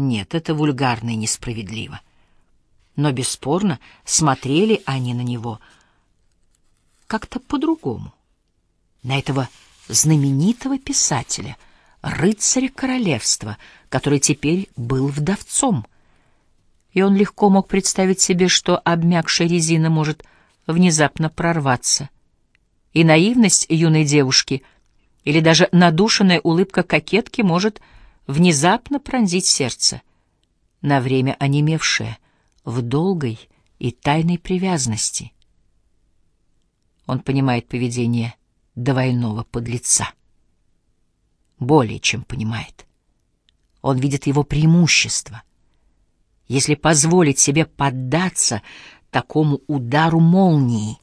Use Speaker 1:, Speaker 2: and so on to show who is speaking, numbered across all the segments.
Speaker 1: Нет, это вульгарно и несправедливо. Но, бесспорно, смотрели они на него как-то по-другому. На этого знаменитого писателя, рыцаря королевства, который теперь был вдовцом. И он легко мог представить себе, что обмякшая резина может внезапно прорваться. И наивность юной девушки или даже надушенная улыбка кокетки может внезапно пронзить сердце, на время онемевшее в долгой и тайной привязанности. Он понимает поведение двойного подлеца. Более чем понимает. Он видит его преимущество. Если позволить себе поддаться такому удару молнии,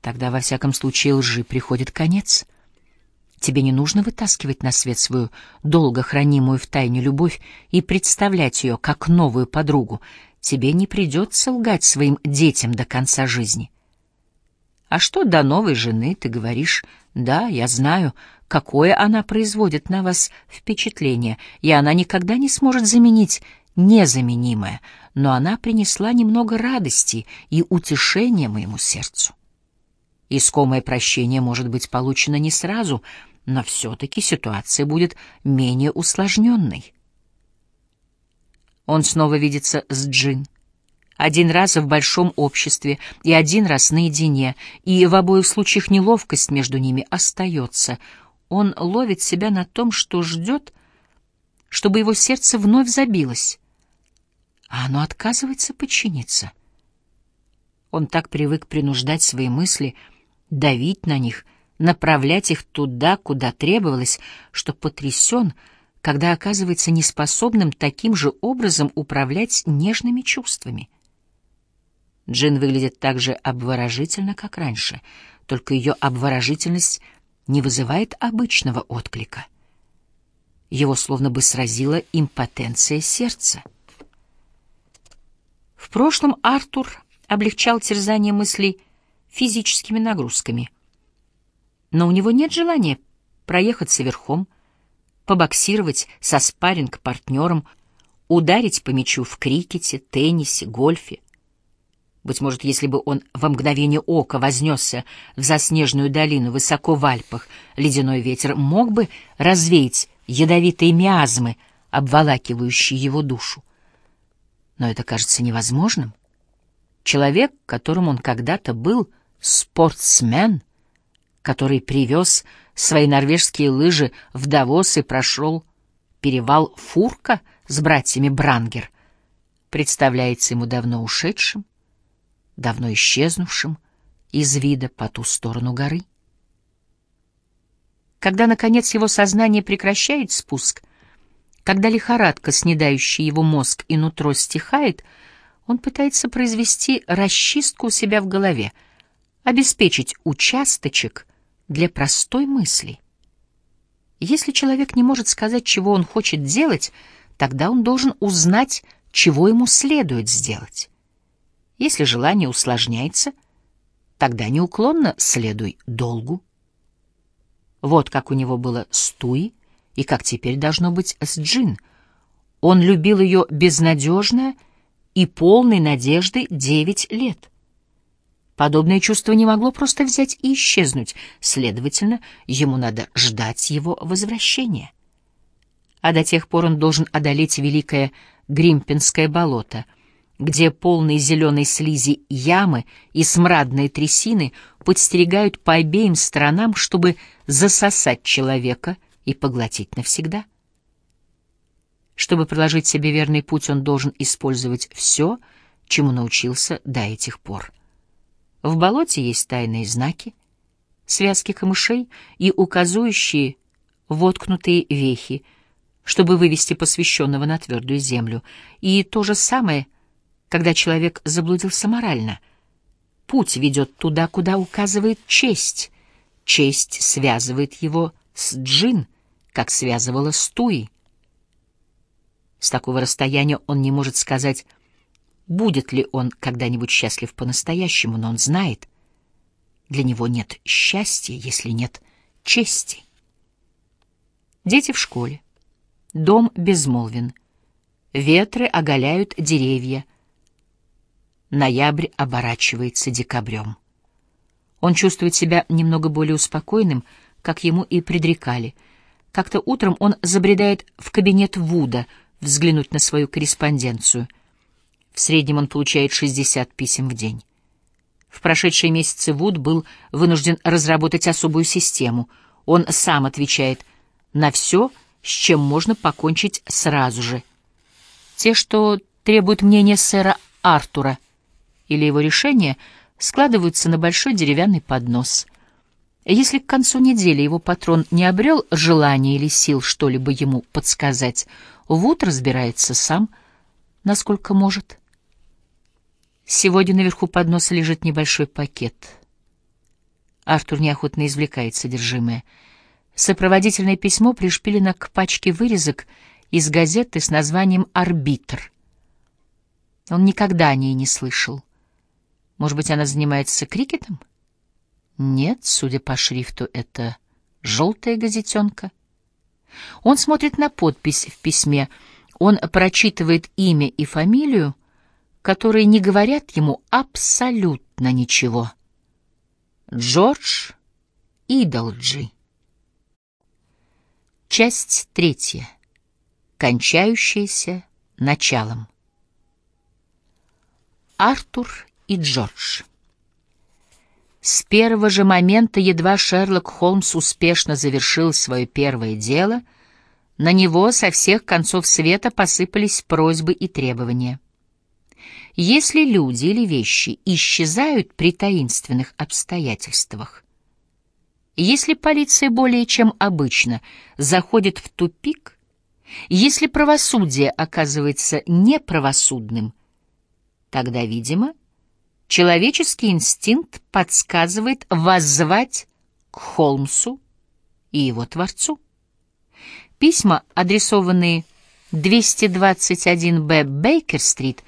Speaker 1: тогда во всяком случае лжи приходит конец. Тебе не нужно вытаскивать на свет свою долго хранимую в тайне любовь и представлять ее как новую подругу. Тебе не придется лгать своим детям до конца жизни. А что до новой жены, ты говоришь, да, я знаю, какое она производит на вас впечатление, и она никогда не сможет заменить незаменимое, но она принесла немного радости и утешения моему сердцу. Искомое прощение может быть получено не сразу — но все-таки ситуация будет менее усложненной. Он снова видится с Джин. Один раз в большом обществе и один раз наедине, и в обоих случаях неловкость между ними остается. Он ловит себя на том, что ждет, чтобы его сердце вновь забилось, а оно отказывается подчиниться. Он так привык принуждать свои мысли, давить на них — направлять их туда, куда требовалось, что потрясен, когда оказывается неспособным таким же образом управлять нежными чувствами. Джин выглядит так же обворожительно, как раньше, только ее обворожительность не вызывает обычного отклика. Его словно бы сразила импотенция сердца. В прошлом Артур облегчал терзание мыслей физическими нагрузками — но у него нет желания проехаться верхом, побоксировать со спарринг-партнером, ударить по мячу в крикете, теннисе, гольфе. Быть может, если бы он во мгновение ока вознесся в заснеженную долину высоко в Альпах, ледяной ветер мог бы развеять ядовитые миазмы, обволакивающие его душу. Но это кажется невозможным. Человек, которым он когда-то был, спортсмен — который привез свои норвежские лыжи в Давос и прошел перевал Фурка с братьями Брангер, представляется ему давно ушедшим, давно исчезнувшим из вида по ту сторону горы. Когда, наконец, его сознание прекращает спуск, когда лихорадка, снедающая его мозг и нутро, стихает, он пытается произвести расчистку у себя в голове, обеспечить участочек — для простой мысли. Если человек не может сказать, чего он хочет делать, тогда он должен узнать, чего ему следует сделать. Если желание усложняется, тогда неуклонно следуй долгу. Вот как у него было с Туи и как теперь должно быть с Джин. Он любил ее безнадежно и полной надежды девять лет — Подобное чувство не могло просто взять и исчезнуть, следовательно, ему надо ждать его возвращения. А до тех пор он должен одолеть великое Гримпинское болото, где полные зеленой слизи ямы и смрадные трясины подстерегают по обеим сторонам, чтобы засосать человека и поглотить навсегда. Чтобы проложить себе верный путь, он должен использовать все, чему научился до этих пор. В болоте есть тайные знаки, связки камышей и указующие воткнутые вехи, чтобы вывести посвященного на твердую землю. И то же самое, когда человек заблудился морально. Путь ведет туда, куда указывает честь. Честь связывает его с джин, как связывала с туи. С такого расстояния он не может сказать будет ли он когда-нибудь счастлив по-настоящему, но он знает, для него нет счастья, если нет чести. Дети в школе. Дом безмолвен. Ветры оголяют деревья. Ноябрь оборачивается декабрем. Он чувствует себя немного более успокойным, как ему и предрекали. Как-то утром он забредает в кабинет Вуда взглянуть на свою корреспонденцию. В среднем он получает 60 писем в день. В прошедшие месяцы Вуд был вынужден разработать особую систему. Он сам отвечает на все, с чем можно покончить сразу же. Те, что требуют мнения сэра Артура или его решения, складываются на большой деревянный поднос. Если к концу недели его патрон не обрел желания или сил что-либо ему подсказать, Вуд разбирается сам, насколько может. Сегодня наверху подноса лежит небольшой пакет. Артур неохотно извлекает содержимое — Сопроводительное письмо пришпилено к пачке вырезок из газеты с названием «Арбитр». Он никогда о ней не слышал. Может быть, она занимается крикетом? Нет, судя по шрифту, это желтая газетенка. Он смотрит на подпись в письме. Он прочитывает имя и фамилию, которые не говорят ему абсолютно ничего. Джордж Идолджи. Часть третья. Кончающаяся началом. Артур и Джордж. С первого же момента, едва Шерлок Холмс успешно завершил свое первое дело, на него со всех концов света посыпались просьбы и требования. Если люди или вещи исчезают при таинственных обстоятельствах, если полиция более чем обычно заходит в тупик, если правосудие оказывается неправосудным, тогда, видимо, человеческий инстинкт подсказывает воззвать к Холмсу и его творцу. Письма, адресованные 221-Б Бейкер-стрит,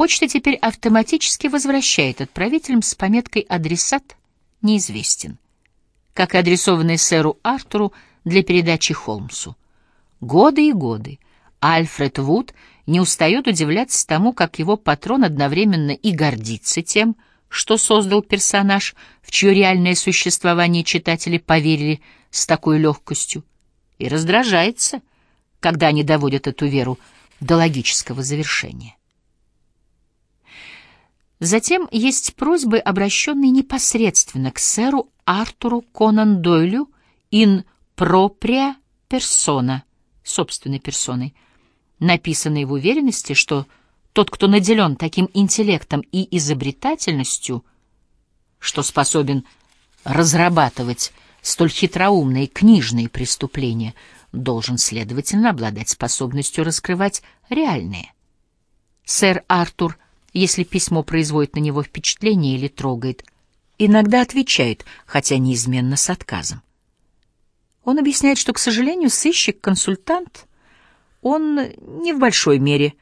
Speaker 1: почта теперь автоматически возвращает отправителям с пометкой «Адресат неизвестен» как и адресованные сэру Артуру для передачи Холмсу. Годы и годы Альфред Вуд не устает удивляться тому, как его патрон одновременно и гордится тем, что создал персонаж, в чье реальное существование читатели поверили с такой легкостью, и раздражается, когда они доводят эту веру до логического завершения. Затем есть просьбы, обращенные непосредственно к сэру Артуру Конан Дойлю in propria persona, собственной персоной, написанные в уверенности, что тот, кто наделен таким интеллектом и изобретательностью, что способен разрабатывать столь хитроумные книжные преступления, должен, следовательно, обладать способностью раскрывать реальные. Сэр Артур — если письмо производит на него впечатление или трогает, иногда отвечает, хотя неизменно с отказом. Он объясняет, что, к сожалению, сыщик-консультант, он не в большой мере,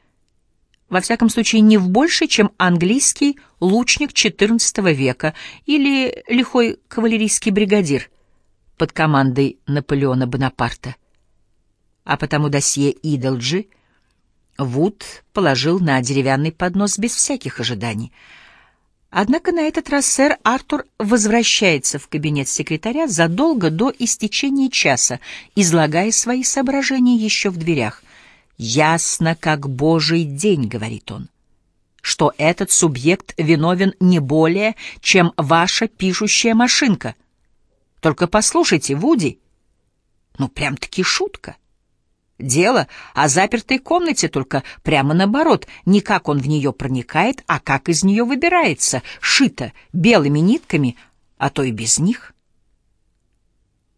Speaker 1: во всяком случае не в большей, чем английский лучник XIV века или лихой кавалерийский бригадир под командой Наполеона Бонапарта. А потому досье Идолджи — Вуд положил на деревянный поднос без всяких ожиданий. Однако на этот раз сэр Артур возвращается в кабинет секретаря задолго до истечения часа, излагая свои соображения еще в дверях. «Ясно, как божий день», — говорит он, — «что этот субъект виновен не более, чем ваша пишущая машинка. Только послушайте, Вуди, ну прям-таки шутка». Дело о запертой комнате, только прямо наоборот, не как он в нее проникает, а как из нее выбирается, шито белыми нитками, а то и без них.